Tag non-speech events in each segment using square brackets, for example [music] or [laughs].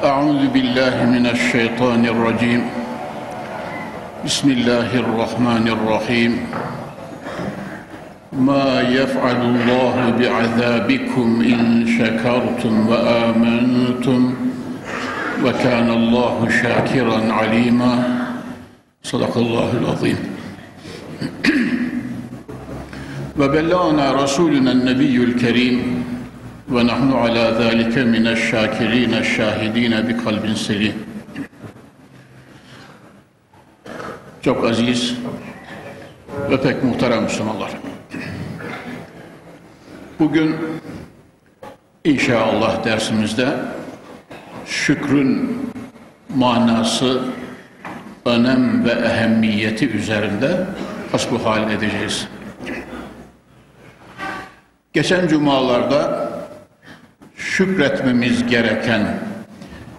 أعوذ بالله من الشيطان الرجيم. بسم الله الرحمن الرحيم. ما يفعل الله بعذابكم إن شكرتم وآمنتم وكان الله شاكرا عليما. صدق الله العظيم. وبلغنا رسولنا النبي الكريم ونحن على ذلك من الشاكرين الشاهدين بقلب سليم Çok aziz ve pek muhterem Müslümanlar. Bugün inşallah dersimizde şükrün manası, önem ve ehemmiyeti üzerinde hasbuhal edeceğiz. Geçen cumalarda şükretmemiz gereken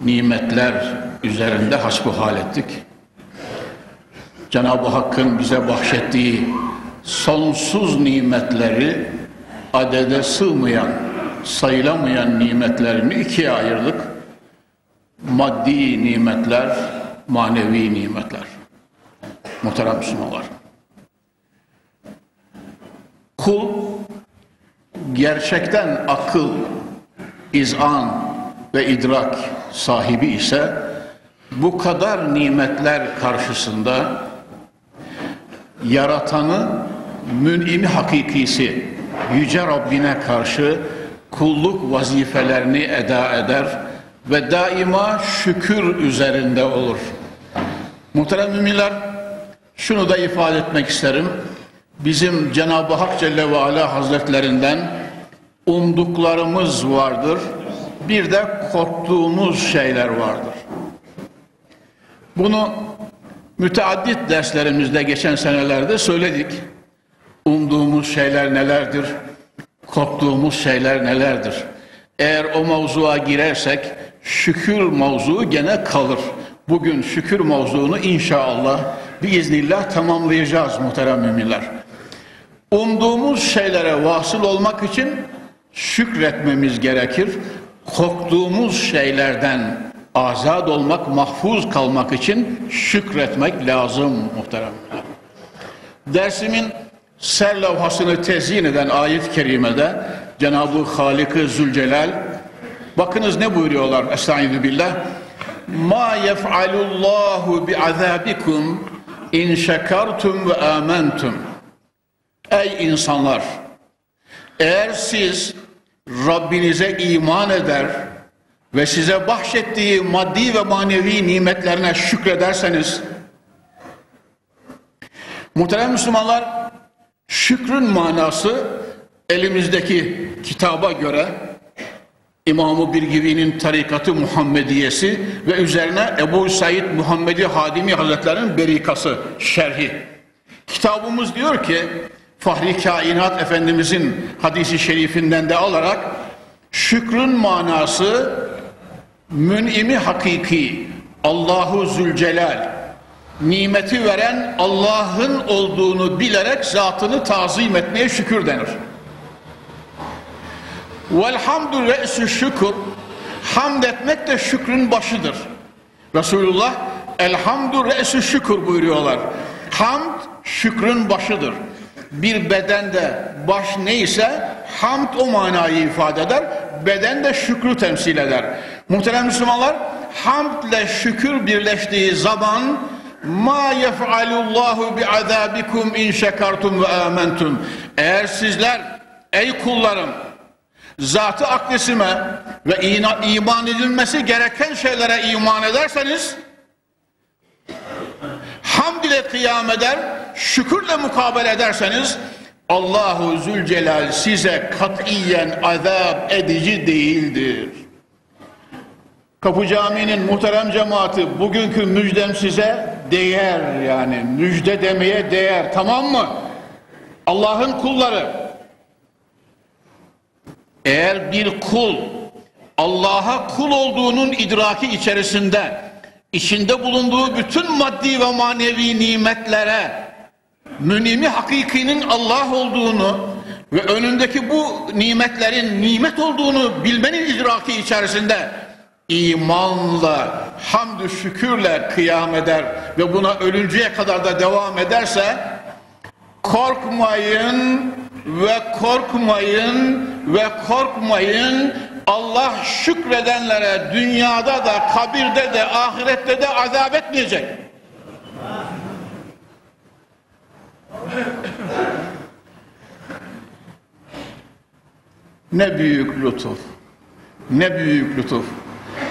nimetler üzerinde hasbuhal ettik. Cenab-ı Hakk'ın bize bahşettiği sonsuz nimetleri adede sığmayan, sayılamayan nimetlerini ikiye ayırdık. Maddi nimetler, manevi nimetler. Muhterem Müslümanlar. Kul gerçekten akıl, izan ve idrak sahibi ise bu kadar nimetler karşısında yaratanı mün'imi hakikisi yüce Rabbine karşı kulluk vazifelerini eda eder ve daima şükür üzerinde olur. Muhterem müminler şunu da ifade etmek isterim. Bizim Cenab-ı Hak Celle ve Ala Hazretlerinden umduklarımız vardır. Bir de korktuğumuz şeyler vardır. Bunu müteaddit derslerimizde geçen senelerde söyledik. Umduğumuz şeyler nelerdir? Korktuğumuz şeyler nelerdir? Eğer o mavzuğa girersek şükür mavzuu gene kalır. Bugün şükür mavzuunu inşallah biiznillah tamamlayacağız muhterem müminler. Umduğumuz şeylere vasıl olmak için şükretmemiz gerekir. Korktuğumuz şeylerden azad olmak, mahfuz kalmak için şükretmek lazım muhteremler. Dersimin ser levhasını tezyin eden ayet-i kerimede Cenab-ı Halik-ı Zülcelal bakınız ne buyuruyorlar Estaizu billah Ma yef'alullahu bi'azabikum in şekertum ve amentum Ey insanlar eğer siz Rabbinize iman eder ve size bahşettiği maddi ve manevi nimetlerine şükrederseniz muhterem Müslümanlar şükrün manası elimizdeki kitaba göre İmam-ı Birgivi'nin tarikatı Muhammediyesi ve üzerine Ebu Said Muhammedi Hadimi Hazretleri'nin berikası, şerhi. Kitabımız diyor ki Fahri Kainat Efendimizin hadisi şerifinden de alarak şükrün manası mün'imi hakiki Allahu Zülcelal nimeti veren Allah'ın olduğunu bilerek zatını tazim etmeye şükür denir. Velhamdü re'sü şükür hamd etmek de şükrün başıdır. Resulullah elhamdü re'sü şükür buyuruyorlar. Hamd şükrün başıdır. Bir bedende baş neyse hamd o manayı ifade eder. Beden de şükrü temsil eder. Muhterem Müslümanlar hamdle şükür birleştiği zaman ma yef'alullahu bi'azabikum in şekertum ve amentum. Eğer sizler ey kullarım zatı akdesime ve iman edilmesi gereken şeylere iman ederseniz hamd ile kıyam eder, şükürle mukabele ederseniz Allahu Zülcelal size katiyen azap edici değildir. Kapı Camii'nin muhterem cemaati bugünkü müjdem size değer yani müjde demeye değer tamam mı? Allah'ın kulları eğer bir kul Allah'a kul olduğunun idraki içerisinde içinde bulunduğu bütün maddi ve manevi nimetlere münimi hakikinin Allah olduğunu ve önündeki bu nimetlerin nimet olduğunu bilmenin idraki içerisinde imanla, hamdü şükürle kıyam eder ve buna ölünceye kadar da devam ederse korkmayın ve korkmayın ve korkmayın Allah şükredenlere dünyada da kabirde de ahirette de azap etmeyecek. Ne büyük lütuf. Ne büyük lütuf.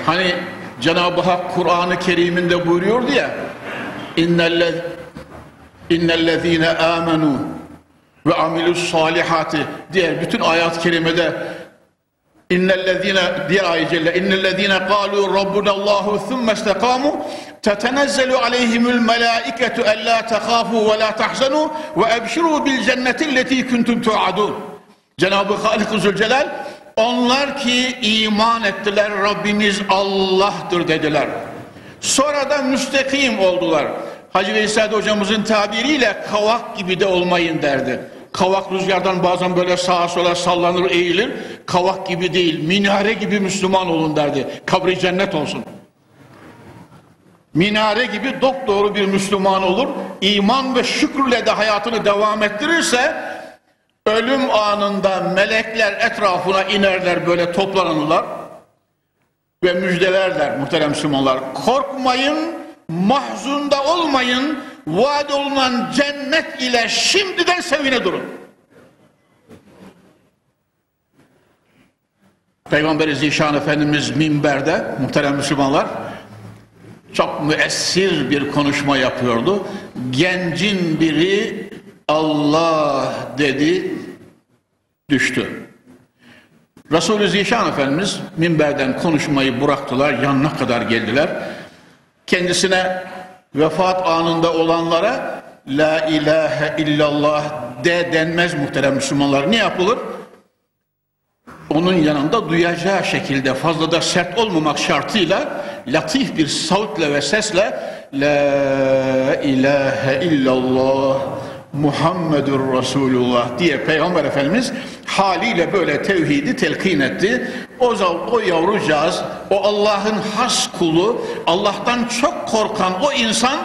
Hani Cenab-ı Hak Kur'an-ı Kerim'inde buyuruyordu ya İnnellezîne âmenû ve amilus salihati diğer bütün ayat-ı kerimede innellezîne diğer ayet celle innellezîne kâlû rabbunallahu thumme istekâmû melâiketu ellâ tehâfû ve lâ tahzenû ve ebşirû bil cennetilleti kuntum tu'adûn Cenab-ı Halik Zülcelal onlar ki iman ettiler Rabbimiz Allah'tır dediler. Sonra da müstakim oldular. Hacı Veysel hocamızın tabiriyle kavak gibi de olmayın derdi. Kavak rüzgardan bazen böyle sağa sola sallanır eğilir. Kavak gibi değil minare gibi Müslüman olun derdi. Kabri cennet olsun. Minare gibi doğru bir Müslüman olur. İman ve şükürle de hayatını devam ettirirse ölüm anında melekler etrafına inerler böyle toplanırlar ve müjdelerler muhterem Müslümanlar. Korkmayın, mahzunda olmayın, vaad olunan cennet ile şimdiden sevine durun. Peygamberi Zişan Efendimiz minberde muhterem Müslümanlar çok müessir bir konuşma yapıyordu. Gencin biri Allah dedi düştü. Resulü Zişan Efendimiz minberden konuşmayı bıraktılar, yanına kadar geldiler. Kendisine vefat anında olanlara La ilahe illallah de denmez muhterem Müslümanlar. Ne yapılır? Onun yanında duyacağı şekilde fazla da sert olmamak şartıyla latif bir savutla ve sesle La ilahe illallah Muhammedur Resulullah diye Peygamber Efendimiz haliyle böyle tevhidi telkin etti. O, o yavrucağız, o Allah'ın has kulu, Allah'tan çok korkan o insan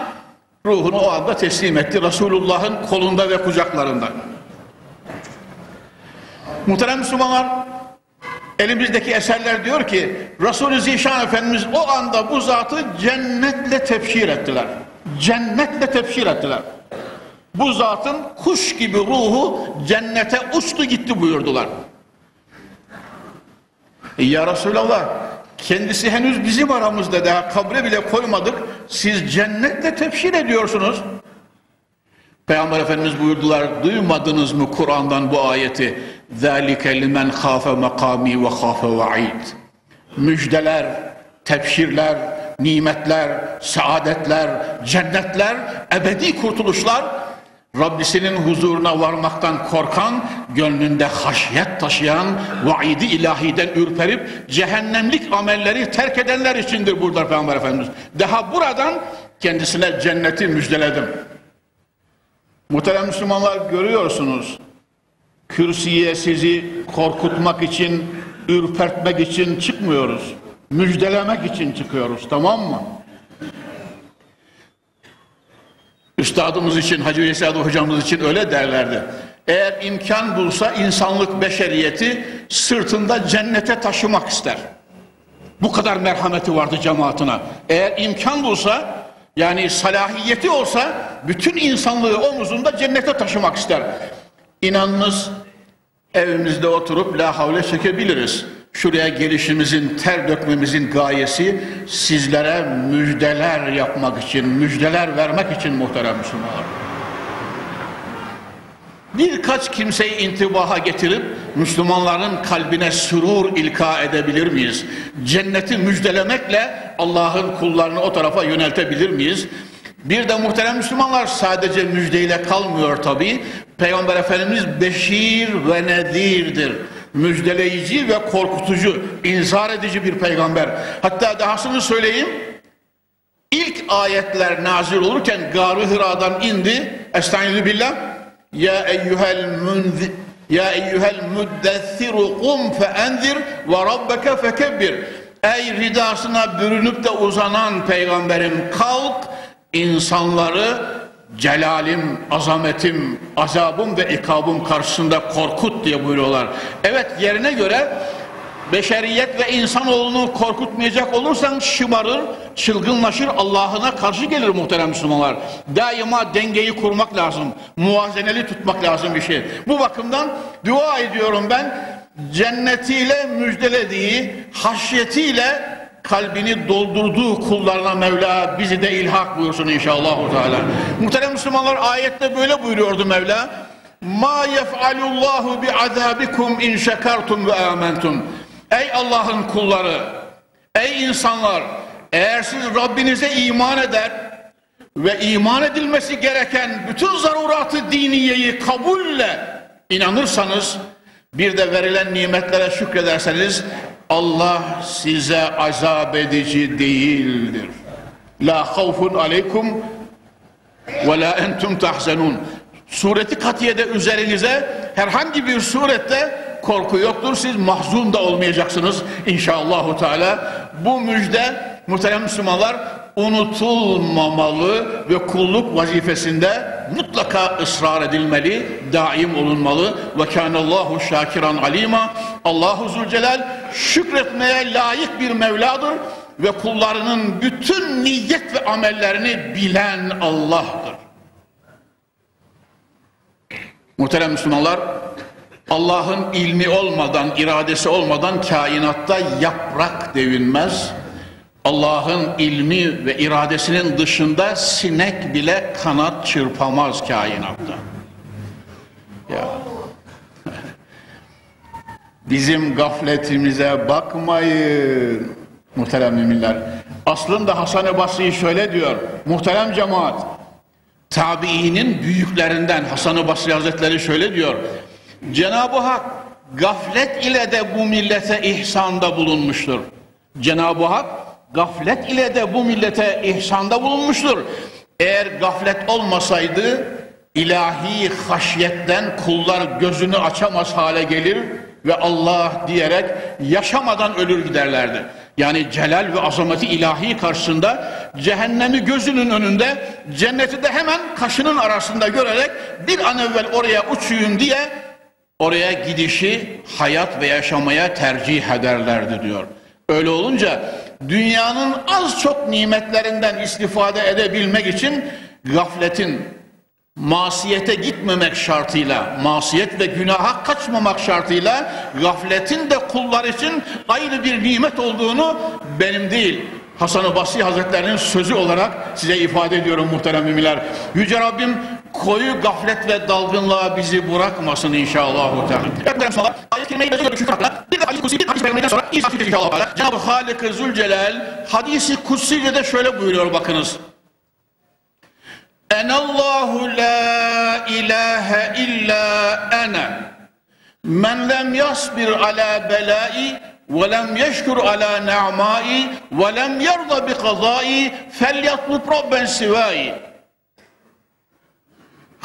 ruhunu o anda teslim etti Resulullah'ın kolunda ve kucaklarında. Muhterem Müslümanlar, elimizdeki eserler diyor ki Resulü Zişan Efendimiz o anda bu zatı cennetle tepşir ettiler. Cennetle tepşir ettiler bu zatın kuş gibi ruhu cennete uçtu gitti buyurdular. E ya Resulallah kendisi henüz bizim aramızda daha kabre bile koymadık. Siz cennetle tepşir ediyorsunuz. Peygamber Efendimiz buyurdular duymadınız mı Kur'an'dan bu ayeti ذَٰلِكَ لِمَنْ خَافَ مَقَامِي وَخَافَ وَعِيدٍ Müjdeler, tepşirler, nimetler, saadetler, cennetler, ebedi kurtuluşlar Rabbisinin huzuruna varmaktan korkan, gönlünde haşyet taşıyan, vaidi ilahiden ürperip cehennemlik amelleri terk edenler içindir burada Peygamber Efendimiz. Daha buradan kendisine cenneti müjdeledim. Muhterem Müslümanlar görüyorsunuz. Kürsüye sizi korkutmak için, ürpertmek için çıkmıyoruz. Müjdelemek için çıkıyoruz tamam mı? Üstadımız için, Hacı Veysel hocamız için öyle derlerdi. Eğer imkan bulsa insanlık beşeriyeti sırtında cennete taşımak ister. Bu kadar merhameti vardı cemaatine. Eğer imkan bulsa yani salahiyeti olsa bütün insanlığı omuzunda cennete taşımak ister. İnanınız evimizde oturup la havle çekebiliriz. Şuraya gelişimizin, ter dökmemizin gayesi sizlere müjdeler yapmak için, müjdeler vermek için muhterem Müslümanlar. Birkaç kimseyi intibaha getirip Müslümanların kalbine sürur ilka edebilir miyiz? Cenneti müjdelemekle Allah'ın kullarını o tarafa yöneltebilir miyiz? Bir de muhterem Müslümanlar sadece müjdeyle kalmıyor tabi. Peygamber Efendimiz beşir ve nedirdir müjdeleyici ve korkutucu, inzar edici bir peygamber. Hatta dahasını söyleyeyim, ilk ayetler nazil olurken Gar-ı Hira'dan indi. Estaizu billah. Ya eyyuhel munzir ya eyyuhel muddessiru kum fe enzir ve rabbeke fekebbir. Ey ridasına bürünüp de uzanan peygamberim kalk insanları celalim, azametim, azabım ve ikabım karşısında korkut diye buyuruyorlar. Evet yerine göre beşeriyet ve insanoğlunu korkutmayacak olursan şımarır, çılgınlaşır, Allah'ına karşı gelir muhterem Müslümanlar. Daima dengeyi kurmak lazım, muvazeneli tutmak lazım bir şey. Bu bakımdan dua ediyorum ben, cennetiyle müjdelediği, haşyetiyle kalbini doldurduğu kullarına Mevla bizi de ilhak buyursun inşallah. Muhterem Müslümanlar ayette böyle buyuruyordu Mevla. Ma yef'alullahu bi azabikum in şekertum ve amentum. Ey Allah'ın kulları, ey insanlar, eğer siz Rabbinize iman eder ve iman edilmesi gereken bütün zaruratı diniyeyi kabulle inanırsanız, bir de verilen nimetlere şükrederseniz, Allah size azap edici değildir. La havfun aleykum ve la entum tahzenun. Sureti katiyede üzerinize herhangi bir surette korku yoktur. Siz mahzun da olmayacaksınız inşallahü teala. Bu müjde muhterem Müslümanlar unutulmamalı ve kulluk vazifesinde mutlaka ısrar edilmeli, daim olunmalı. Ve kânallâhu şakiran alîmâ. Allahu Zülcelal şükretmeye layık bir Mevladır ve kullarının bütün niyet ve amellerini bilen Allah'tır. Muhterem Müslümanlar, Allah'ın ilmi olmadan, iradesi olmadan kainatta yaprak devinmez. Allah'ın ilmi ve iradesinin dışında sinek bile kanat çırpamaz kainatta. Ya. [laughs] Bizim gafletimize bakmayın muhterem müminler. Aslında Hasan-ı Basri şöyle diyor. Muhterem cemaat, tabiinin büyüklerinden Hasan-ı Basri Hazretleri şöyle diyor. Cenab-ı Hak gaflet ile de bu millete ihsanda bulunmuştur. Cenab-ı Hak gaflet ile de bu millete ihsanda bulunmuştur. Eğer gaflet olmasaydı ilahi haşyetten kullar gözünü açamaz hale gelir ve Allah diyerek yaşamadan ölür giderlerdi. Yani celal ve azameti ilahi karşısında cehennemi gözünün önünde cenneti de hemen kaşının arasında görerek bir an evvel oraya uçuyum diye oraya gidişi hayat ve yaşamaya tercih ederlerdi diyor. Öyle olunca dünyanın az çok nimetlerinden istifade edebilmek için gafletin masiyete gitmemek şartıyla, masiyet ve günaha kaçmamak şartıyla gafletin de kullar için ayrı bir nimet olduğunu benim değil, Hasan-ı Basri Hazretlerinin sözü olarak size ifade ediyorum muhterem müminler. Yüce Rabbim koyu gaflet ve dalgınlığa bizi bırakmasın inşallah. Evet muhterem ayet-i kerimeyi böyle şükür hakkında bir de ayet-i kutsi bir hadis peygamberinden sonra izah edeceğiz inşallah. Cenab-ı Halik-i Zülcelal hadisi kutsiyle de şöyle buyuruyor bakınız. Enallahu la ilahe illa ene men lem yasbir ala belai ve lem yeşkur ala ne'mai ve lem yerda bi kazai rabben sivai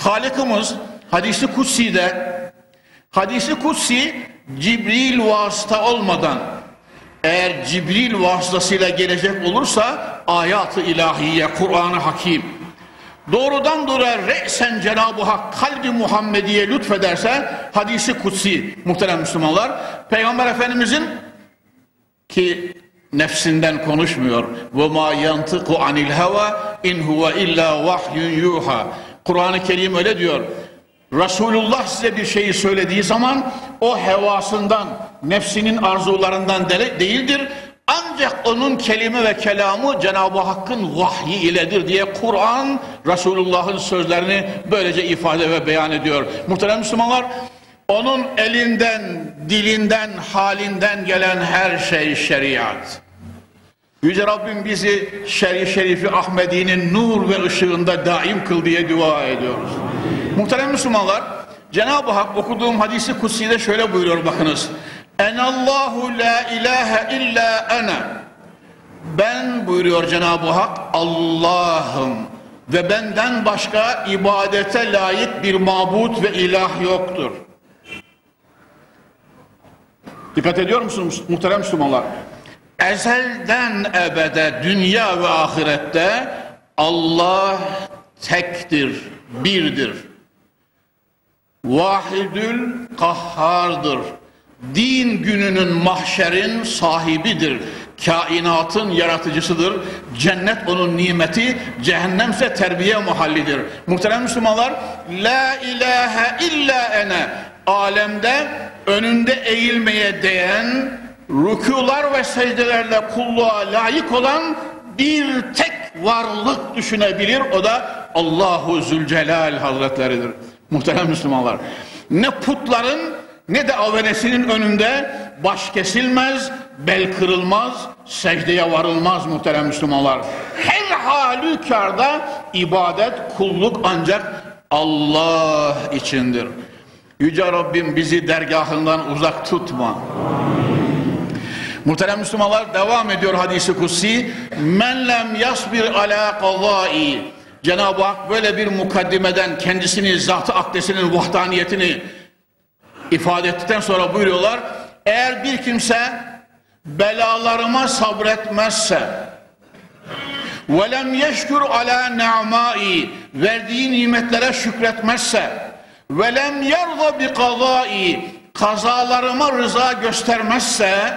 Halikimiz hadisi kutsi'de hadisi kutsi Cibril vasıta olmadan eğer Cibril vasıtasıyla gelecek olursa ayat-ı ilahiye Kur'an-ı Hakim. Doğrudan doğruya re'sen Cenab-ı Hak kalbi Muhammediye lütfederse hadisi kutsi muhterem Müslümanlar. Peygamber Efendimizin ki nefsinden konuşmuyor. Ve ma yantıku anil heva in huve illa vahyun yuha Kur'an-ı Kerim öyle diyor Resulullah size bir şeyi söylediği zaman o hevasından, nefsinin arzularından değildir. Ancak onun kelime ve kelamı Cenab-ı Hakk'ın vahyi iledir diye Kur'an Resulullah'ın sözlerini böylece ifade ve beyan ediyor. Muhterem Müslümanlar, onun elinden, dilinden, halinden gelen her şey şeriat. Yüce Rabbim bizi şer'i şerifi Ahmedi'nin nur ve ışığında daim kıl diye dua ediyoruz. Muhterem Müslümanlar, Cenab-ı Hak okuduğum hadisi kutsiyle şöyle buyuruyor bakınız. Enallahu la ilahe illa ene. Ben buyuruyor Cenab-ı Hak Allah'ım ve benden başka ibadete layık bir mabut ve ilah yoktur. Dikkat ediyor musunuz muhterem Müslümanlar? Ezelden ebede dünya ve ahirette Allah tektir, birdir. Vahidül kahhardır. Din gününün mahşerin sahibidir. Kainatın yaratıcısıdır. Cennet onun nimeti, cehennemse terbiye mahallidir. Muhterem Müslümanlar, La ilahe illa ene alemde önünde eğilmeye değen, rükular ve secdelerle kulluğa layık olan bir tek varlık düşünebilir. O da Allahu Zülcelal Hazretleridir. Muhterem Müslümanlar. Ne putların ne de avenesinin önünde baş kesilmez, bel kırılmaz, secdeye varılmaz muhterem Müslümanlar. Her halükarda ibadet, kulluk ancak Allah içindir. Yüce Rabbim bizi dergahından uzak tutma. Muhterem Müslümanlar devam ediyor hadisi kutsi. Men lem yasbir ala kazai. Cenab-ı Hak böyle bir mukaddimeden kendisini, zatı akdesinin vahdaniyetini ifade ettikten sonra buyuruyorlar. Eğer bir kimse belalarıma sabretmezse velem yeşkur ala ne'mai verdiği nimetlere şükretmezse velem yarda bi kazai kazalarıma rıza göstermezse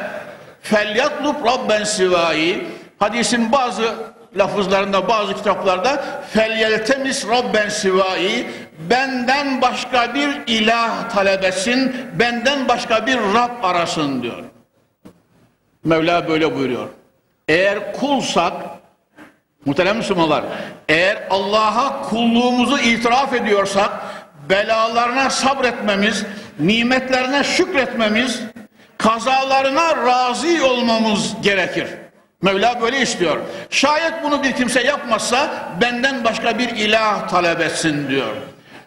felyatlub rabben sivai. Hadisin bazı lafızlarında bazı kitaplarda felyeltemis rabben sivai. Benden başka bir ilah talep etsin benden başka bir Rab arasın diyor. Mevla böyle buyuruyor. Eğer kulsak muhterem Müslümanlar eğer Allah'a kulluğumuzu itiraf ediyorsak belalarına sabretmemiz nimetlerine şükretmemiz kazalarına razı olmamız gerekir Mevla böyle istiyor. Şayet bunu bir kimse yapmazsa benden başka bir ilah talep etsin diyor.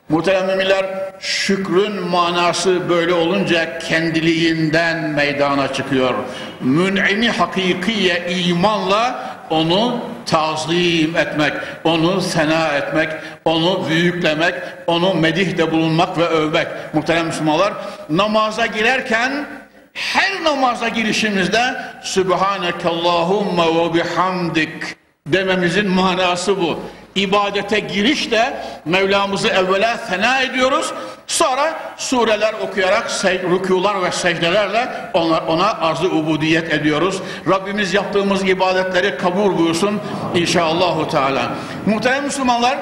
Muhterem müminler şükrün manası böyle olunca kendiliğinden meydana çıkıyor. Mün'imi hakikiye imanla onu tazim etmek, onu sena etmek, onu büyüklemek, onu medihde bulunmak ve övmek. Muhterem Müslümanlar namaza girerken her namaza girişimizde Sübhaneke Allahumma ve bihamdik dememizin manası bu. İbadete girişte Mevlamızı evvela fena ediyoruz. Sonra sureler okuyarak rükular ve secdelerle ona, ona arz-ı ubudiyet ediyoruz. Rabbimiz yaptığımız ibadetleri kabul buyursun inşallahü teala. Muhterem Müslümanlar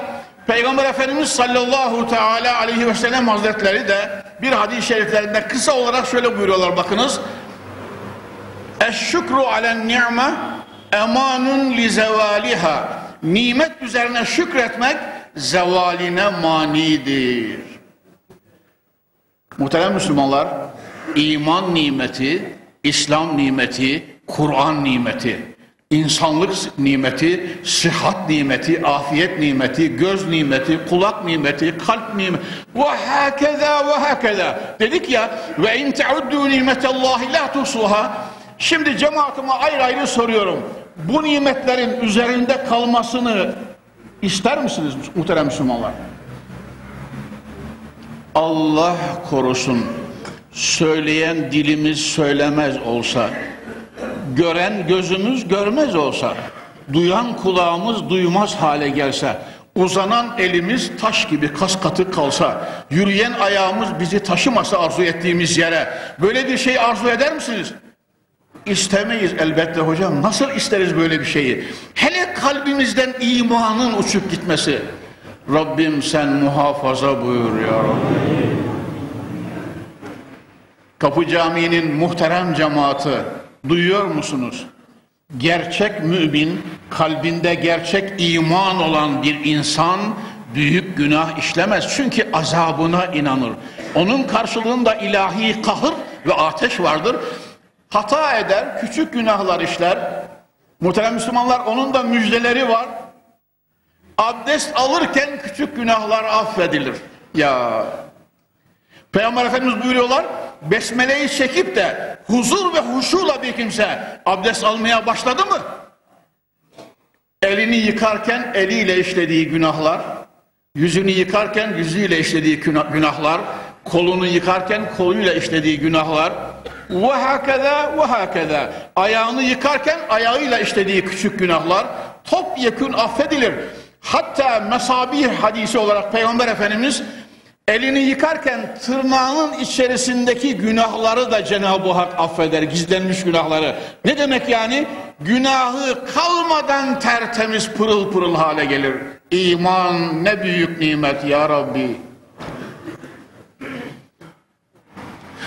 Peygamber Efendimiz sallallahu teala aleyhi ve sellem hazretleri de bir hadis-i şeriflerinde kısa olarak şöyle buyuruyorlar bakınız. Eşşükru alen ni'me emanun li zevaliha. Nimet üzerine şükretmek zevaline manidir. Muhterem Müslümanlar, iman nimeti, İslam nimeti, Kur'an nimeti insanlık nimeti, sıhhat nimeti, afiyet nimeti, göz nimeti, kulak nimeti, kalp nimeti. Ve hakeza ve hakeza. Dedik ya ve in teuddu nimetallahi la tusuha. Şimdi cemaatime ayrı ayrı soruyorum. Bu nimetlerin üzerinde kalmasını ister misiniz muhterem Müslümanlar? Allah korusun. Söyleyen dilimiz söylemez olsa gören gözümüz görmez olsa, duyan kulağımız duymaz hale gelse, uzanan elimiz taş gibi kas katı kalsa, yürüyen ayağımız bizi taşımasa arzu ettiğimiz yere, böyle bir şey arzu eder misiniz? İstemeyiz elbette hocam. Nasıl isteriz böyle bir şeyi? Hele kalbimizden imanın uçup gitmesi. Rabbim sen muhafaza buyur ya Rabbi. Kapı Camii'nin muhterem cemaati Duyuyor musunuz? Gerçek mümin, kalbinde gerçek iman olan bir insan büyük günah işlemez. Çünkü azabına inanır. Onun karşılığında ilahi kahır ve ateş vardır. Hata eder, küçük günahlar işler. Muhterem Müslümanlar onun da müjdeleri var. Abdest alırken küçük günahlar affedilir. Ya Peygamber Efendimiz buyuruyorlar besmeleyi çekip de huzur ve huşuyla bir kimse abdest almaya başladı mı? Elini yıkarken eliyle işlediği günahlar, yüzünü yıkarken yüzüyle işlediği günahlar, kolunu yıkarken koluyla işlediği günahlar, ve hakeza ve hakeza. Ayağını yıkarken ayağıyla işlediği küçük günahlar topyekun affedilir. Hatta mesabih hadisi olarak Peygamber Efendimiz elini yıkarken tırnağının içerisindeki günahları da Cenab-ı Hak affeder, gizlenmiş günahları. Ne demek yani? Günahı kalmadan tertemiz pırıl pırıl hale gelir. İman ne büyük nimet ya Rabbi.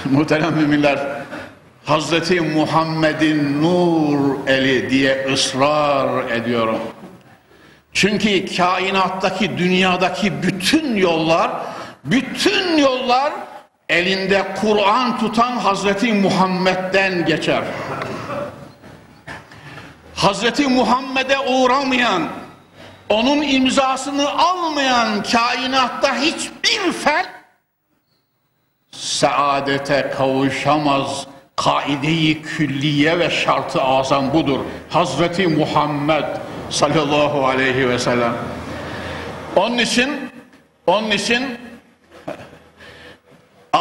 [laughs] Muhterem müminler, Hazreti Muhammed'in nur eli diye ısrar ediyorum. Çünkü kainattaki, dünyadaki bütün yollar, bütün yollar elinde Kur'an tutan Hazreti Muhammed'den geçer. Hazreti Muhammed'e uğramayan, onun imzasını almayan kainatta hiçbir fert saadete kavuşamaz. Kaide-i külliye ve şartı azam budur. Hazreti Muhammed sallallahu aleyhi ve sellem. Onun için onun için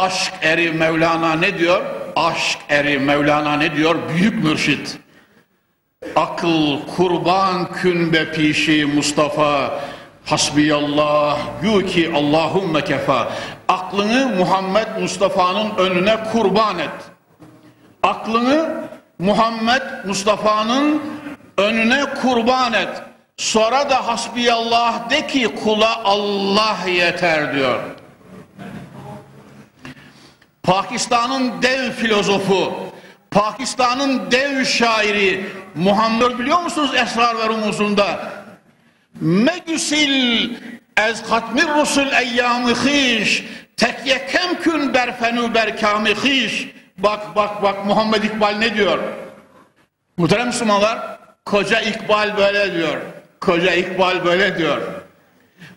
aşk eri Mevlana ne diyor? Aşk eri Mevlana ne diyor? Büyük mürşit. Akıl kurban kün be pişi Mustafa Hasbiyallah gü ki Allahümme kefa Aklını Muhammed Mustafa'nın önüne kurban et Aklını Muhammed Mustafa'nın önüne kurban et Sonra da hasbiyallah de ki kula Allah yeter diyor Pakistan'ın dev filozofu Pakistan'ın dev şairi Muhammed biliyor musunuz esrar ve rumuzunda? Megüsil ez katmir rusul eyyamı hiş tekyekem kün berfenu berkamı hiş Bak bak bak Muhammed İkbal ne diyor? Muhterem Müslümanlar koca İkbal böyle diyor. Koca İkbal böyle diyor.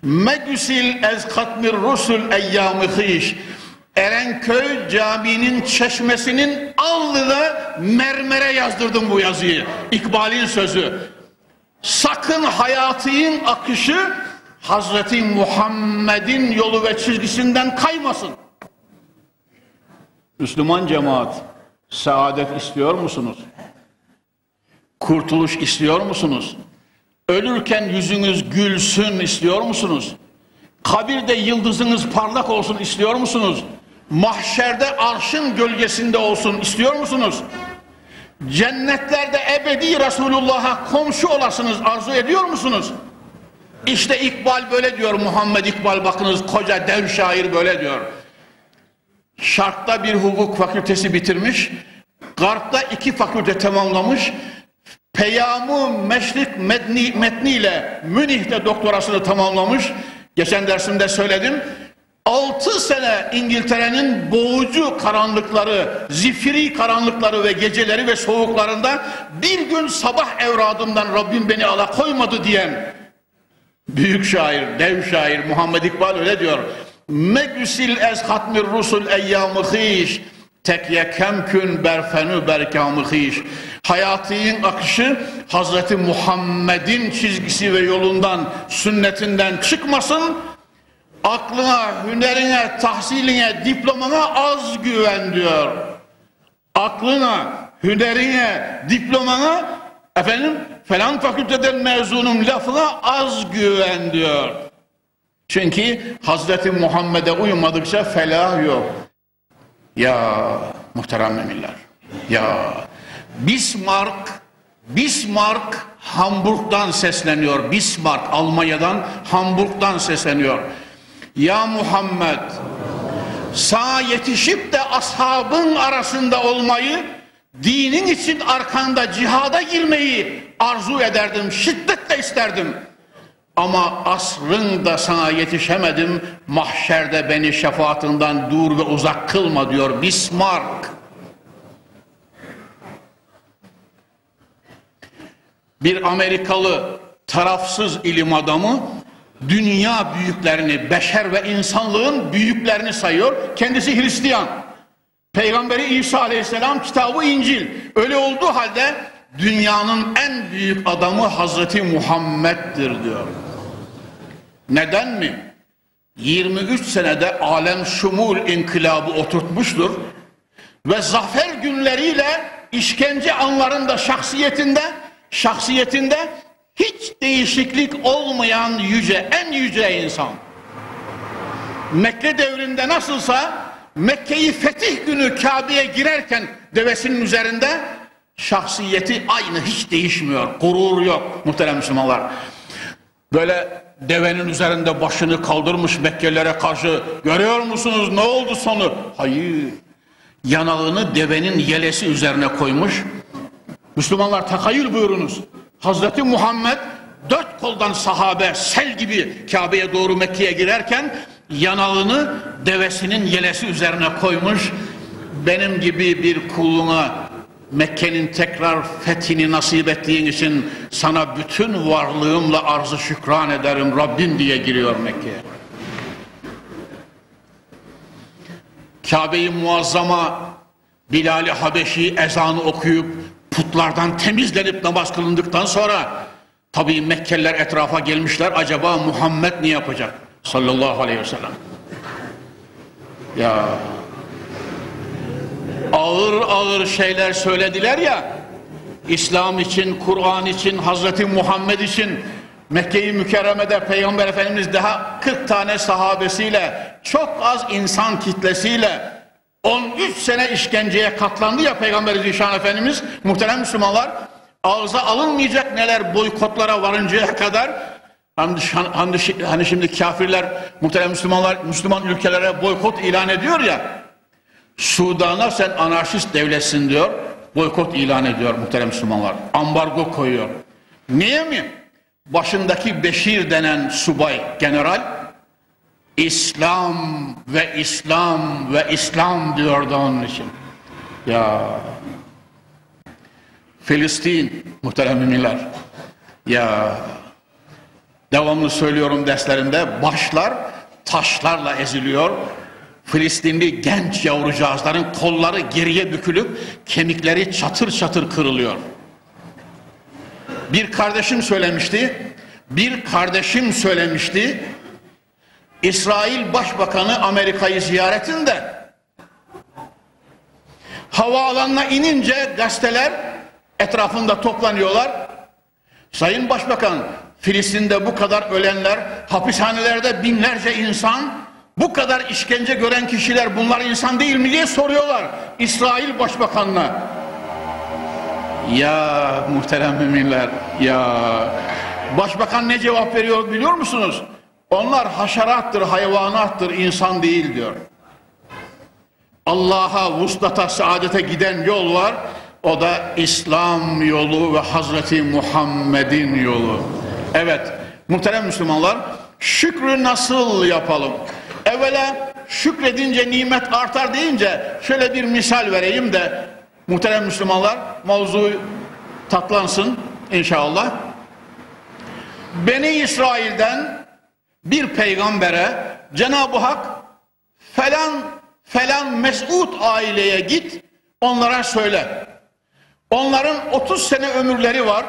Megüsil ez katmir rusul eyyamı hiş Erenköy Camii'nin çeşmesinin alnına mermere yazdırdım bu yazıyı. İkbal'in sözü. Sakın hayatın akışı Hazreti Muhammed'in yolu ve çizgisinden kaymasın. Müslüman cemaat, saadet istiyor musunuz? Kurtuluş istiyor musunuz? Ölürken yüzünüz gülsün istiyor musunuz? Kabirde yıldızınız parlak olsun istiyor musunuz? Mahşerde arşın gölgesinde olsun istiyor musunuz? Cennetlerde ebedi Resulullah'a komşu olasınız arzu ediyor musunuz? İşte İkbal böyle diyor Muhammed İkbal bakınız koca dev şair böyle diyor. Şark'ta bir hukuk fakültesi bitirmiş. Garp'ta iki fakülte tamamlamış. Peyamı Meşrik metni, metniyle Münih'te doktorasını tamamlamış. Geçen dersimde söyledim. 6 sene İngiltere'nin boğucu karanlıkları, zifiri karanlıkları ve geceleri ve soğuklarında bir gün sabah evradımdan Rabbim beni alakoymadı diyen büyük şair, dev şair Muhammed İkbal öyle diyor. Megüsil ez hatmir rusul eyyamı hiş tekye kemkün berfenü berkamı hiş hayatının akışı Hazreti Muhammed'in çizgisi ve yolundan sünnetinden çıkmasın aklına, hünerine, tahsiline, diplomana az güven diyor. Aklına, hünerine, diplomana efendim falan fakülteden mezunum lafına az güven diyor. Çünkü Hazreti Muhammed'e uymadıkça felah yok. Ya muhterem emirler. Ya Bismarck Bismarck Hamburg'dan sesleniyor. Bismarck Almanya'dan Hamburg'dan sesleniyor. Ya Muhammed sana yetişip de ashabın arasında olmayı dinin için arkanda cihada girmeyi arzu ederdim şiddetle isterdim. Ama asrında sana yetişemedim mahşerde beni şefaatinden dur ve uzak kılma diyor Bismarck. Bir Amerikalı tarafsız ilim adamı dünya büyüklerini, beşer ve insanlığın büyüklerini sayıyor. Kendisi Hristiyan. Peygamberi İsa Aleyhisselam kitabı İncil. Öyle olduğu halde dünyanın en büyük adamı Hazreti Muhammed'dir diyor. Neden mi? 23 senede alem şumul inkılabı oturtmuştur. ve zafer günleriyle işkence anlarında şahsiyetinde şahsiyetinde hiç değişiklik olmayan yüce en yüce insan. Mekke devrinde nasılsa Mekke'yi fetih günü Kabe'ye girerken devesinin üzerinde şahsiyeti aynı hiç değişmiyor. Gurur yok muhterem Müslümanlar. Böyle devenin üzerinde başını kaldırmış Mekkelilere karşı görüyor musunuz ne oldu sonu? Hayır. Yanağını devenin yelesi üzerine koymuş. Müslümanlar takayül buyurunuz. Hazreti Muhammed dört koldan sahabe sel gibi Kabe'ye doğru Mekke'ye girerken yanağını devesinin yelesi üzerine koymuş. Benim gibi bir kuluna Mekke'nin tekrar fethini nasip ettiğin için sana bütün varlığımla arzı şükran ederim Rabbim diye giriyor Mekke'ye. Kabe-i Muazzama Bilal-i Habeşi ezanı okuyup putlardan temizlenip namaz kılındıktan sonra tabii Mekkeliler etrafa gelmişler acaba Muhammed ne yapacak? Sallallahu aleyhi ve sellem. Ya. Ağır ağır şeyler söylediler ya İslam için, Kur'an için, Hazreti Muhammed için Mekke-i Mükerreme'de Peygamber Efendimiz daha 40 tane sahabesiyle çok az insan kitlesiyle 13 sene işkenceye katlandı ya Peygamber Zişan Efendimiz muhterem Müslümanlar. Ağza alınmayacak neler boykotlara varıncaya kadar hani, şimdi kafirler muhterem Müslümanlar Müslüman ülkelere boykot ilan ediyor ya Sudan'a sen anarşist devletsin diyor boykot ilan ediyor muhterem Müslümanlar. Ambargo koyuyor. Niye mi? başındaki Beşir denen subay general İslam ve İslam ve İslam diyordu onun için. Ya Filistin muhterem müminler. Ya devamlı söylüyorum derslerimde başlar taşlarla eziliyor. Filistinli genç yavrucağızların kolları geriye bükülüp kemikleri çatır çatır kırılıyor. Bir kardeşim söylemişti. Bir kardeşim söylemişti. İsrail Başbakanı Amerika'yı ziyaretinde havaalanına inince gazeteler etrafında toplanıyorlar. Sayın Başbakan Filistin'de bu kadar ölenler, hapishanelerde binlerce insan, bu kadar işkence gören kişiler bunlar insan değil mi diye soruyorlar İsrail Başbakanına. Ya muhterem müminler ya başbakan ne cevap veriyor biliyor musunuz? Onlar haşerattır, hayvanattır, insan değil diyor. Allah'a, vuslata, saadete giden yol var. O da İslam yolu ve Hazreti Muhammed'in yolu. Evet, muhterem Müslümanlar, şükrü nasıl yapalım? Evvela şükredince nimet artar deyince şöyle bir misal vereyim de muhterem Müslümanlar mavzu tatlansın inşallah. Beni İsrail'den bir peygambere Cenab-ı Hak falan falan Mesud aileye git onlara söyle. Onların 30 sene ömürleri var.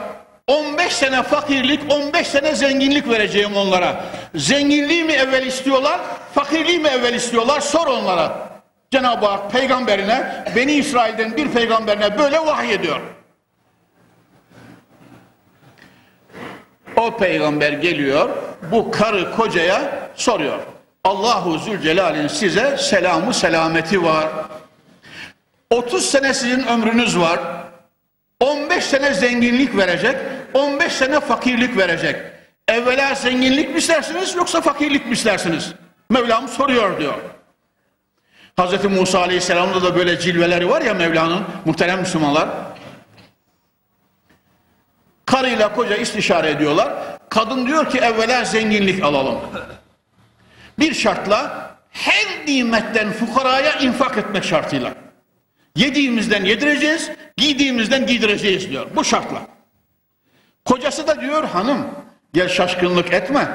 15 sene fakirlik, 15 sene zenginlik vereceğim onlara. Zenginliği mi evvel istiyorlar, fakirliği mi evvel istiyorlar? Sor onlara. Cenab-ı Hak peygamberine, Beni İsrail'den bir peygamberine böyle vahiy ediyor. O peygamber geliyor, bu karı kocaya soruyor. Allahu Zülcelal'in size selamı selameti var. 30 sene sizin ömrünüz var. 15 sene zenginlik verecek, 15 sene fakirlik verecek. Evvela zenginlik mi istersiniz yoksa fakirlik mi istersiniz? Mevlam soruyor diyor. Hz. Musa Aleyhisselam'da da böyle cilveleri var ya Mevla'nın muhterem Müslümanlar. Karıyla koca istişare ediyorlar. Kadın diyor ki evvela zenginlik alalım. Bir şartla her nimetten fukaraya infak etmek şartıyla. Yediğimizden yedireceğiz, giydiğimizden giydireceğiz diyor. Bu şartla. Kocası da diyor hanım gel şaşkınlık etme.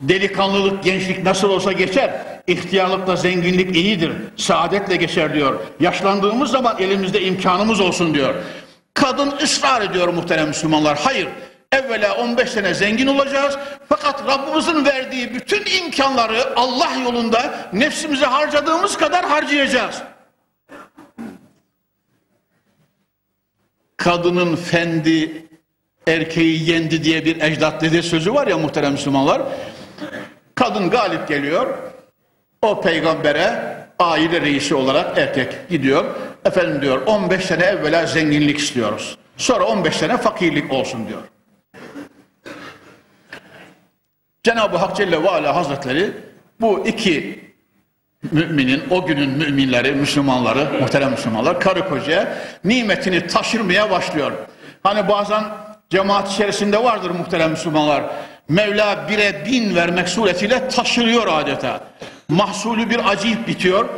Delikanlılık, gençlik nasıl olsa geçer. İhtiyarlıkla zenginlik iyidir. Saadetle geçer diyor. Yaşlandığımız zaman elimizde imkanımız olsun diyor kadın ısrar ediyor muhterem Müslümanlar. Hayır. Evvela 15 sene zengin olacağız. Fakat Rabbimizin verdiği bütün imkanları Allah yolunda nefsimize harcadığımız kadar harcayacağız. Kadının fendi erkeği yendi diye bir ecdat dede sözü var ya muhterem Müslümanlar. Kadın galip geliyor. O peygambere aile reisi olarak erkek gidiyor. Efendim diyor 15 sene evvela zenginlik istiyoruz. Sonra 15 sene fakirlik olsun diyor. Cenab-ı Hak Celle ve Ala Hazretleri bu iki müminin, o günün müminleri, Müslümanları, muhterem Müslümanlar, karı koca nimetini taşırmaya başlıyor. Hani bazen cemaat içerisinde vardır muhterem Müslümanlar. Mevla bire bin vermek suretiyle taşırıyor adeta. Mahsulü bir acayip bitiyor.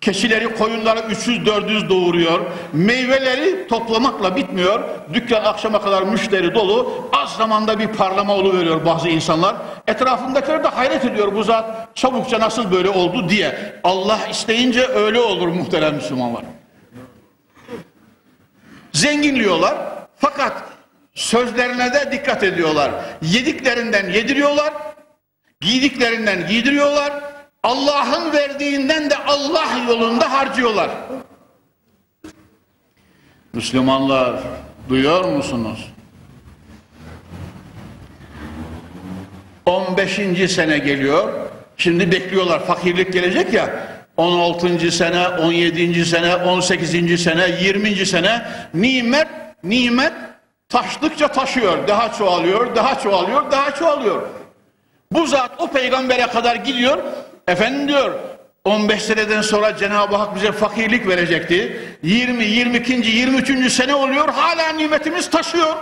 Keçileri, koyunları 300-400 doğuruyor. Meyveleri toplamakla bitmiyor. Dükkan akşama kadar müşteri dolu. Az zamanda bir parlama veriyor bazı insanlar. Etrafındakiler de hayret ediyor bu zat çabukça nasıl böyle oldu diye. Allah isteyince öyle olur muhterem Müslümanlar. Zenginliyorlar fakat sözlerine de dikkat ediyorlar. Yediklerinden yediriyorlar, giydiklerinden giydiriyorlar, Allah'ın verdiğinden de Allah yolunda harcıyorlar. Müslümanlar duyuyor musunuz? 15. sene geliyor. Şimdi bekliyorlar fakirlik gelecek ya. 16. sene, 17. sene, 18. sene, 20. sene nimet nimet taştıkça taşıyor. Daha çoğalıyor, daha çoğalıyor, daha çoğalıyor. Bu zat o peygambere kadar gidiyor. Efendim diyor 15 seneden sonra Cenab-ı Hak bize fakirlik verecekti. 20, 22. 23. sene oluyor hala nimetimiz taşıyor.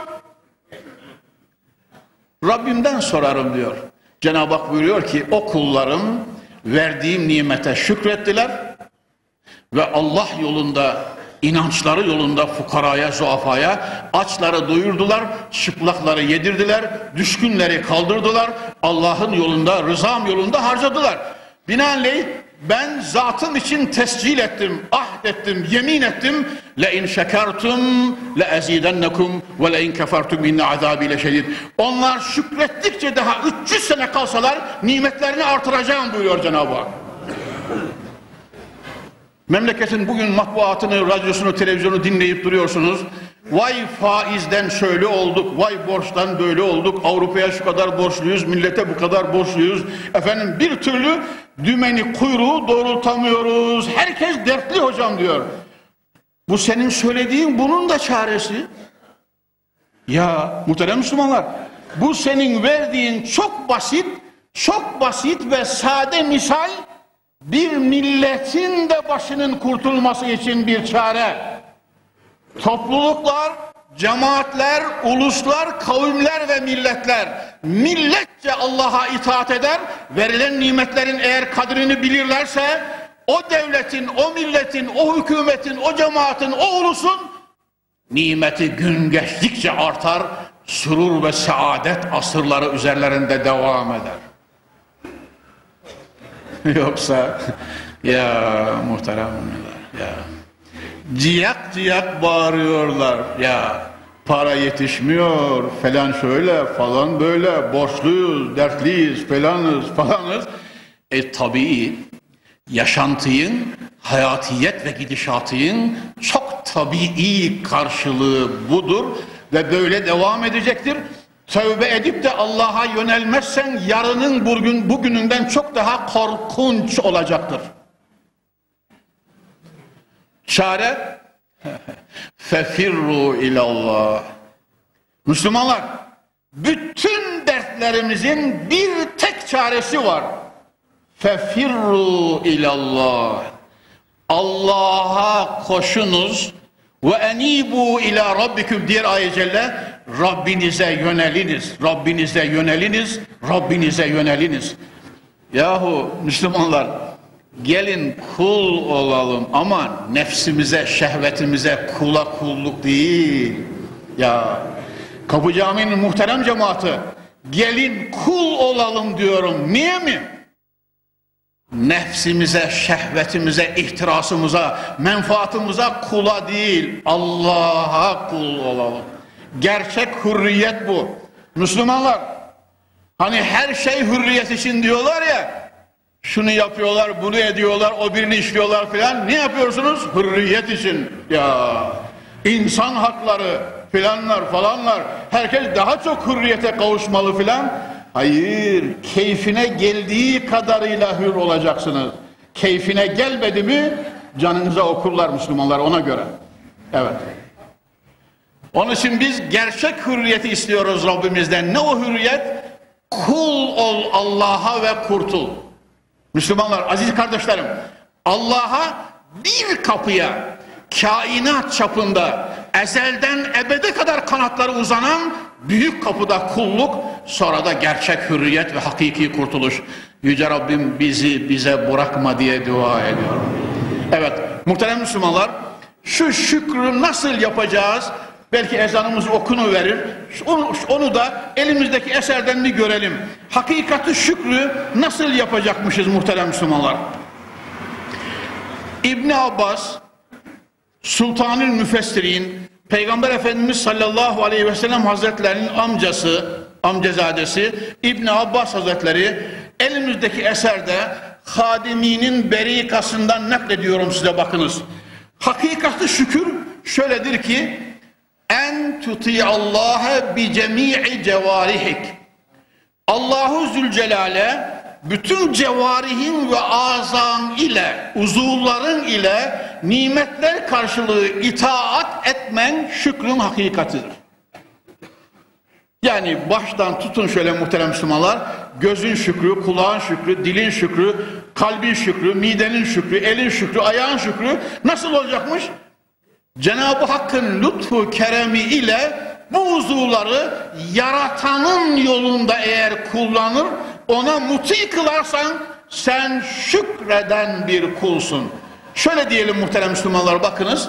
Rabbimden sorarım diyor. Cenab-ı Hak buyuruyor ki o kullarım verdiğim nimete şükrettiler ve Allah yolunda inançları yolunda fukaraya, zuafaya açları doyurdular, çıplakları yedirdiler, düşkünleri kaldırdılar, Allah'ın yolunda, rızam yolunda harcadılar. Binaenaleyh ben zatım için tescil ettim, ahd ettim, yemin ettim. Le in şekertum le ezidennekum ve le in kefertum inne azabi le şedid. Onlar şükrettikçe daha 300 sene kalsalar nimetlerini artıracağım buyuruyor Cenab-ı Hak. Memleketin bugün matbuatını, radyosunu, televizyonu dinleyip duruyorsunuz. Vay faizden şöyle olduk, vay borçtan böyle olduk, Avrupa'ya şu kadar borçluyuz, millete bu kadar borçluyuz. Efendim bir türlü dümeni kuyruğu doğrultamıyoruz. Herkes dertli hocam diyor. Bu senin söylediğin bunun da çaresi. Ya muhterem Müslümanlar, bu senin verdiğin çok basit, çok basit ve sade misal bir milletin de başının kurtulması için bir çare. Topluluklar, cemaatler, uluslar, kavimler ve milletler milletçe Allah'a itaat eder, verilen nimetlerin eğer kadrini bilirlerse o devletin, o milletin, o hükümetin, o cemaatin, o ulusun nimeti gün geçtikçe artar, sürur ve saadet asırları üzerlerinde devam eder. [laughs] Yoksa ya muhterem ya ciyak ciyak bağırıyorlar. Ya para yetişmiyor falan şöyle falan böyle borçluyuz dertliyiz falanız falanız. E tabii yaşantıyın hayatiyet ve gidişatıyın çok tabii karşılığı budur ve böyle devam edecektir. Tövbe edip de Allah'a yönelmezsen yarının bugün bugününden çok daha korkunç olacaktır. Çare fefirru ilallah. Müslümanlar bütün dertlerimizin bir tek çaresi var. Fefirru ilallah. Allah'a koşunuz ve enibu ila rabbikum diğer ayet celle Rabbinize yöneliniz, Rabbinize yöneliniz, Rabbinize yöneliniz. Yahu Müslümanlar gelin kul olalım ama nefsimize, şehvetimize kula kulluk değil. Ya Kapı Camii'nin muhterem cemaati gelin kul olalım diyorum. Niye mi? nefsimize, şehvetimize, ihtirasımıza, menfaatımıza kula değil Allah'a kul olalım. Gerçek hürriyet bu. Müslümanlar hani her şey hürriyet için diyorlar ya şunu yapıyorlar, bunu ediyorlar, o birini işliyorlar filan. Ne yapıyorsunuz? Hürriyet için. Ya insan hakları filanlar falanlar herkes daha çok hürriyete kavuşmalı filan. Hayır, keyfine geldiği kadarıyla hür olacaksınız. Keyfine gelmedi mi canınıza okurlar Müslümanlar ona göre. Evet. Onun için biz gerçek hürriyeti istiyoruz Rabbimizden. Ne o hürriyet? Kul ol Allah'a ve kurtul. Müslümanlar, aziz kardeşlerim, Allah'a bir kapıya, kainat çapında, ezelden ebede kadar kanatları uzanan büyük kapıda kulluk, sonra da gerçek hürriyet ve hakiki kurtuluş. Yüce Rabbim bizi bize bırakma diye dua ediyorum. Evet, muhterem Müslümanlar, şu şükrü nasıl yapacağız? Belki ezanımız okunu verir. Onu, onu da elimizdeki eserden bir görelim. Hakikati şükrü nasıl yapacakmışız muhterem Müslümanlar? İbni Abbas, Sultanül Müfessirin, Peygamber Efendimiz sallallahu aleyhi ve sellem hazretlerinin amcası, amcazadesi İbni Abbas hazretleri elimizdeki eserde Hadimi'nin berikasından naklediyorum size bakınız. Hakikati şükür şöyledir ki en tuti'allaha bi cemi'i cevarihik. Allahu Zülcelal'e bütün cevarihin ve azan ile, uzuvların ile nimetler karşılığı itaat etmen şükrün hakikatidir. Yani baştan tutun şöyle muhterem Müslümanlar, gözün şükrü, kulağın şükrü, dilin şükrü, kalbin şükrü, midenin şükrü, elin şükrü, ayağın şükrü nasıl olacakmış? Cenab-ı Hakk'ın lütfu keremi ile bu uzuvları yaratanın yolunda eğer kullanır, ona muti kılarsan sen şükreden bir kulsun. Şöyle diyelim muhterem Müslümanlar bakınız.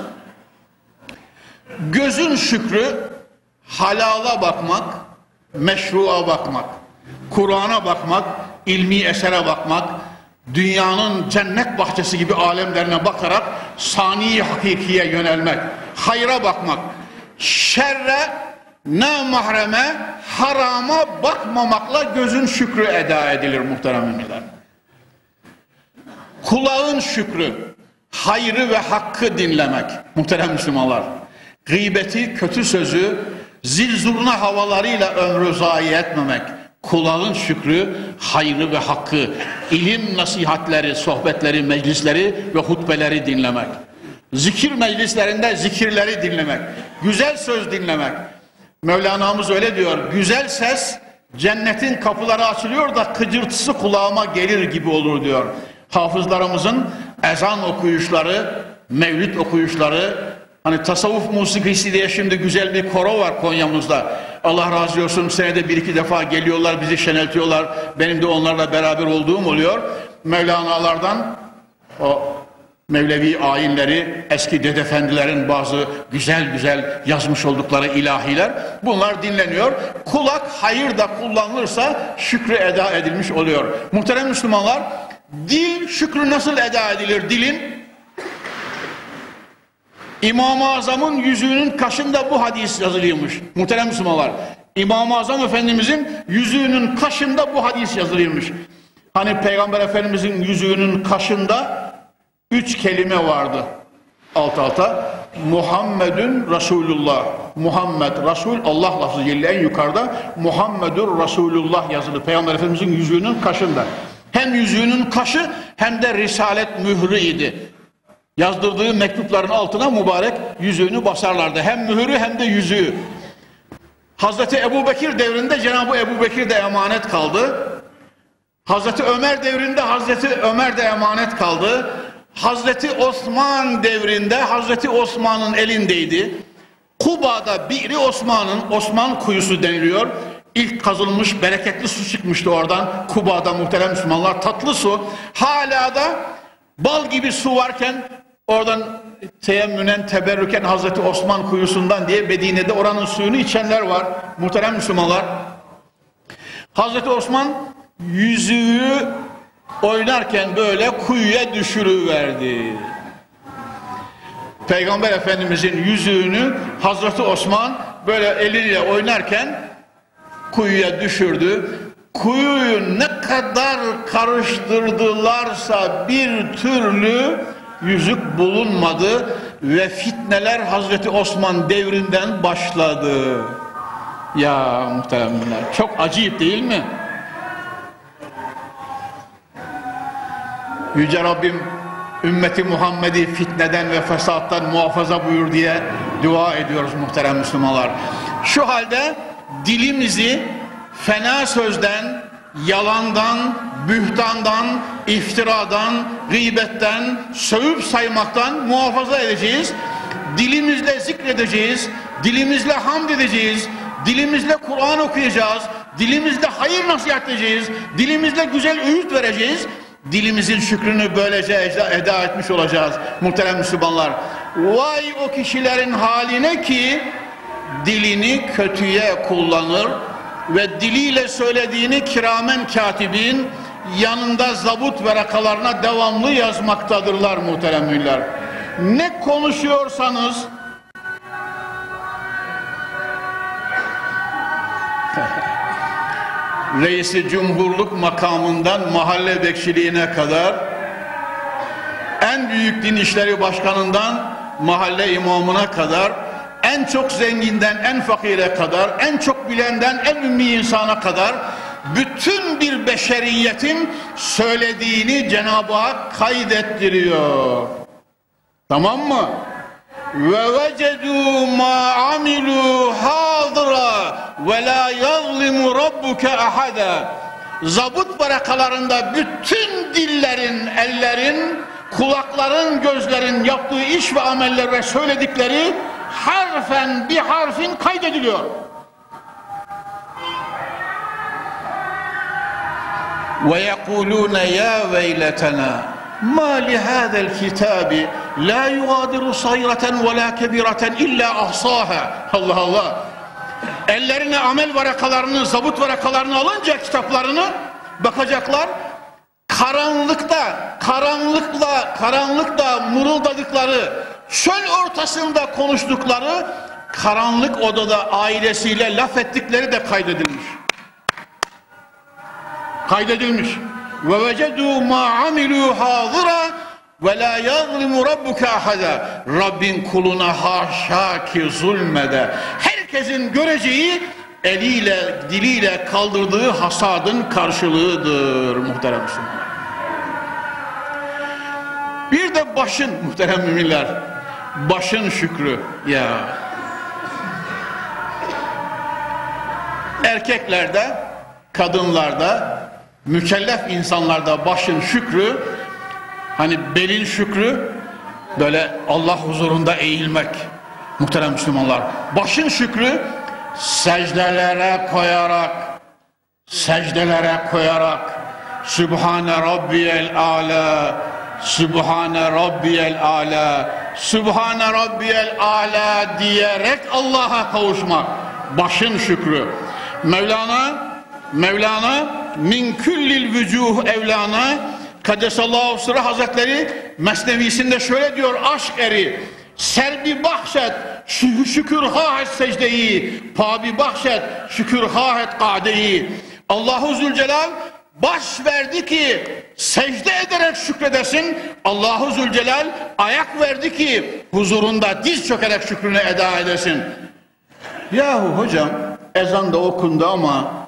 Gözün şükrü halala bakmak, meşru'a bakmak, Kur'an'a bakmak, ilmi esere bakmak, dünyanın cennet bahçesi gibi alemlerine bakarak sani hakikiye yönelmek, hayra bakmak, şerre, ne mahreme, harama bakmamakla gözün şükrü eda edilir muhterem müminler. Kulağın şükrü, hayrı ve hakkı dinlemek muhterem Müslümanlar. Gıybeti, kötü sözü, zil zurna havalarıyla ömrü zayi etmemek kulağın şükrü, hayrı ve hakkı, ilim nasihatleri, sohbetleri, meclisleri ve hutbeleri dinlemek. Zikir meclislerinde zikirleri dinlemek. Güzel söz dinlemek. Mevlana'mız öyle diyor. Güzel ses cennetin kapıları açılıyor da kıcırtısı kulağıma gelir gibi olur diyor. Hafızlarımızın ezan okuyuşları, mevlüt okuyuşları, Hani tasavvuf musikisi diye şimdi güzel bir koro var Konya'mızda. Allah razı olsun senede bir iki defa geliyorlar bizi şeneltiyorlar. Benim de onlarla beraber olduğum oluyor. Mevlana'lardan o Mevlevi ayinleri, eski dedefendilerin bazı güzel güzel yazmış oldukları ilahiler bunlar dinleniyor. Kulak hayır da kullanılırsa şükrü eda edilmiş oluyor. Muhterem Müslümanlar dil şükrü nasıl eda edilir dilin? İmam-ı Azam'ın yüzüğünün kaşında bu hadis yazılıymış. Muhterem Müslümanlar. İmam-ı Azam Efendimizin yüzüğünün kaşında bu hadis yazılıymış. Hani Peygamber Efendimizin yüzüğünün kaşında üç kelime vardı. Alt alta. Muhammedun Resulullah. Muhammed Resul Allah lafzı geliyor en yukarıda. Muhammedur Resulullah yazılı. Peygamber Efendimizin yüzüğünün kaşında. Hem yüzüğünün kaşı hem de risalet mührü idi yazdırdığı mektupların altına mübarek yüzüğünü basarlardı. Hem mühürü hem de yüzüğü. Hazreti Ebu Bekir devrinde Cenab-ı Ebu Bekir de emanet kaldı. Hazreti Ömer devrinde Hazreti Ömer de emanet kaldı. Hazreti Osman devrinde Hazreti Osman'ın elindeydi. Kuba'da Bi'ri Osman'ın Osman kuyusu deniliyor. İlk kazılmış bereketli su çıkmıştı oradan. Kuba'da muhterem Müslümanlar tatlı su. Hala da bal gibi su varken Oradan teyemmünen, teberrüken Hazreti Osman kuyusundan diye Medine'de oranın suyunu içenler var. Muhterem Müslümanlar. Hazreti Osman yüzüğü oynarken böyle kuyuya düşürüverdi. Peygamber Efendimizin yüzüğünü Hazreti Osman böyle eliyle oynarken kuyuya düşürdü. Kuyuyu ne kadar karıştırdılarsa bir türlü yüzük bulunmadı. ve fitneler Hazreti Osman devrinden başladı. Ya muhteremler çok acayip değil mi? Yüce Rabbim ümmeti Muhammed'i fitneden ve fesattan muhafaza buyur diye dua ediyoruz muhterem Müslümanlar. Şu halde dilimizi fena sözden, yalandan, bühtandan, iftiradan, gıybetten, sövüp saymaktan muhafaza edeceğiz. Dilimizle zikredeceğiz, dilimizle hamd edeceğiz, dilimizle Kur'an okuyacağız, dilimizle hayır nasihat edeceğiz, dilimizle güzel öğüt vereceğiz. Dilimizin şükrünü böylece eda etmiş olacağız muhterem Müslümanlar. Vay o kişilerin haline ki dilini kötüye kullanır ve diliyle söylediğini kiramen katibin yanında zabut verakalarına devamlı yazmaktadırlar muhterem. Ne konuşuyorsanız [laughs] reisi cumhurluk makamından mahalle bekçiliğine kadar en büyük din işleri başkanından mahalle imamına kadar en çok zenginden en fakire kadar en çok bilenden en ümmi insana kadar bütün bir beşeriyetin söylediğini Cenab-ı Hak kaydettiriyor. Tamam mı? ve vecedu ma amilu hadira ve la yazlimu rabbuke ahada zabut barakalarında bütün dillerin, ellerin, kulakların, gözlerin yaptığı iş ve ameller ve söyledikleri harfen bir harfin kaydediliyor. Veyletena ma li hada'l kitabi la yugadiru sayratan ve la kebiratan illa ahsaha. Allah Allah. Ellerine amel varakalarını, zabut varakalarını alınca kitaplarını bakacaklar. Karanlıkta, karanlıkla, karanlıkta mırıldadıkları, çöl ortasında konuştukları, karanlık odada ailesiyle laf ettikleri de kaydedilmiş. Kaydedilmiş. Ve vecedu ma amilu hazira ve la yazlimu rabbuke ahada. Rabbin kuluna haşa ki zulmede. Herkesin göreceği eliyle, diliyle kaldırdığı hasadın karşılığıdır muhterem Müslümanlar. Bir de başın muhterem müminler. Başın şükrü ya. Erkeklerde, kadınlarda, mükellef insanlarda başın şükrü hani belin şükrü böyle Allah huzurunda eğilmek muhterem Müslümanlar. Başın şükrü secdelere koyarak secdelere koyarak Sübhane Rabbiyel Ala Sübhane Rabbiyel Ala Sübhane Rabbiyel Ala diyerek Allah'a kavuşmak. Başın şükrü. Mevlana Mevlana min küllil vücuh evlana Kadesallahu Sıra Hazretleri Mesnevisinde şöyle diyor aşk eri serbi bahşet şükür ha et secdeyi pabi bahşet şükür ha et kadeyi Allahu Zülcelal baş verdi ki secde ederek şükredesin. Allahu Zülcelal ayak verdi ki huzurunda diz çökerek şükrünü eda edesin. Yahu hocam ezan da okundu ama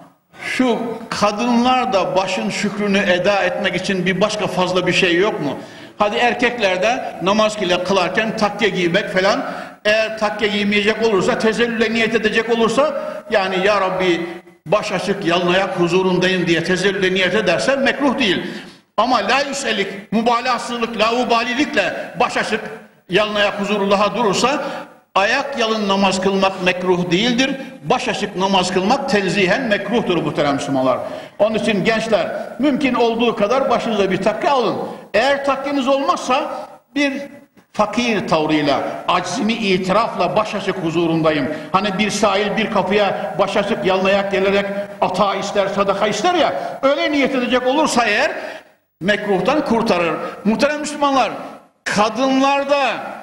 şu kadınlar da başın şükrünü eda etmek için bir başka fazla bir şey yok mu? Hadi erkeklerde namaz ile kılarken takke giymek falan eğer takke giymeyecek olursa tezellüle niyet edecek olursa yani ya Rabbi baş açık yalın ayak huzurundayım diye tezellüle niyet ederse mekruh değil. Ama la yüselik, mübalağasızlık, laubalilikle baş açık yalın ayak huzurullaha durursa Ayak yalın namaz kılmak mekruh değildir. Baş açık namaz kılmak tenzihen mekruhtur muhterem Müslümanlar. Onun için gençler mümkün olduğu kadar başınıza bir takke alın. Eğer takkeniz olmazsa bir fakir tavrıyla, aczimi itirafla baş açık huzurundayım. Hani bir sahil bir kapıya baş açık yalın gelerek ata ister, sadaka ister ya, öyle niyet edecek olursa eğer mekruhtan kurtarır. Muhterem Müslümanlar, kadınlarda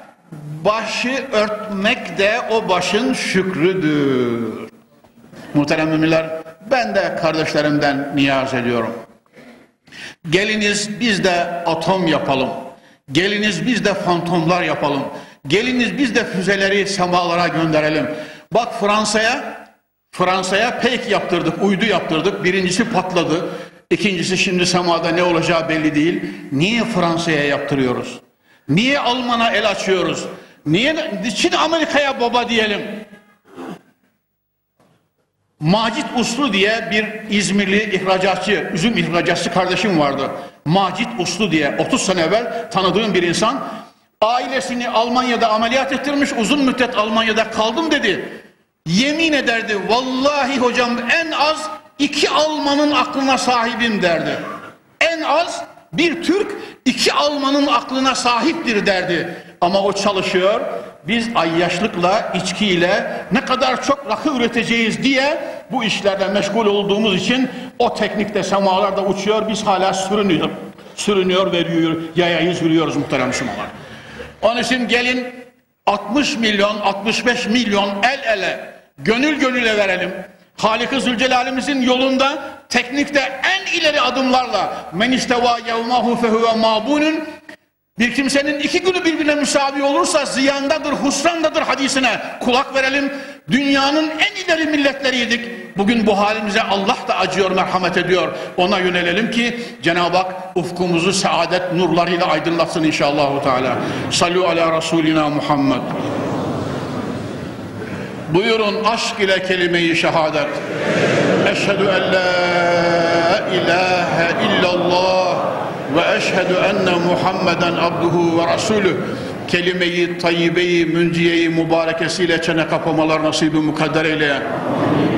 başı örtmek de o başın şükrüdür. Muhterem müminler, ben de kardeşlerimden niyaz ediyorum. Geliniz biz de atom yapalım. Geliniz biz de fantomlar yapalım. Geliniz biz de füzeleri semalara gönderelim. Bak Fransa'ya Fransa'ya pek yaptırdık, uydu yaptırdık. Birincisi patladı. İkincisi şimdi semada ne olacağı belli değil. Niye Fransa'ya yaptırıyoruz? Niye Alman'a el açıyoruz? Niye Çin Amerika'ya baba diyelim? Macit Uslu diye bir İzmirli ihracatçı, üzüm ihracatçı kardeşim vardı. Macit Uslu diye 30 sene evvel tanıdığım bir insan. Ailesini Almanya'da ameliyat ettirmiş, uzun müddet Almanya'da kaldım dedi. Yemin ederdi, vallahi hocam en az iki Almanın aklına sahibim derdi. En az bir Türk iki Almanın aklına sahiptir derdi. Ama o çalışıyor. Biz ayyaşlıkla, içkiyle ne kadar çok rakı üreteceğiz diye bu işlerle meşgul olduğumuz için o teknikte semalarda uçuyor. Biz hala sürünüyor. Sürünüyor ve yayayı sürüyoruz muhterem Müslümanlar. Onun için gelin 60 milyon, 65 milyon el ele, gönül gönüle verelim. Halik-i Zülcelal'imizin yolunda teknikte en ileri adımlarla men isteva yevmahu fehuve bir kimsenin iki günü birbirine müsavi olursa ziyandadır, husrandadır hadisine kulak verelim. Dünyanın en ileri milletleriydik. Bugün bu halimize Allah da acıyor, merhamet ediyor. Ona yönelelim ki Cenab-ı Hak ufkumuzu saadet nurlarıyla aydınlatsın inşallah. Teala. Sallu ala Resulina Muhammed. Buyurun aşk ile kelime-i şehadet. Eşhedü en la ilahe illallah ve eşhedü enne Muhammeden abduhu ve rasulü kelime-i tayyibe-i münciye-i mübarekesiyle çene kapamalar nasibi mukadder eyle.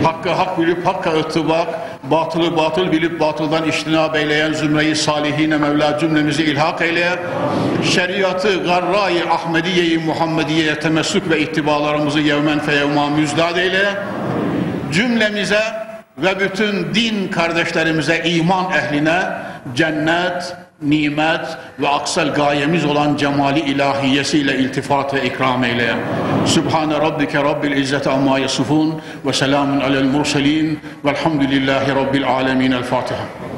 Hakkı hak bilip hakka ıttibak, batılı batıl bilip batıldan iştinab eyleyen zümreyi salihine Mevla cümlemizi ilhak eyle. Şeriatı garra-i Ahmediye-i Muhammediye'ye temessük ve ittibalarımızı yevmen feyevma müzdad eyle. Cümlemize ve bütün din kardeşlerimize, iman ehline cennet, nimet ve aksel gayemiz olan cemali ilahiyesiyle iltifat ve ikram eyle. Sübhane Rabbike Rabbil İzzeti Amma Yasifun ve selamun alel murselin velhamdülillahi Rabbil Alemin. El Fatiha.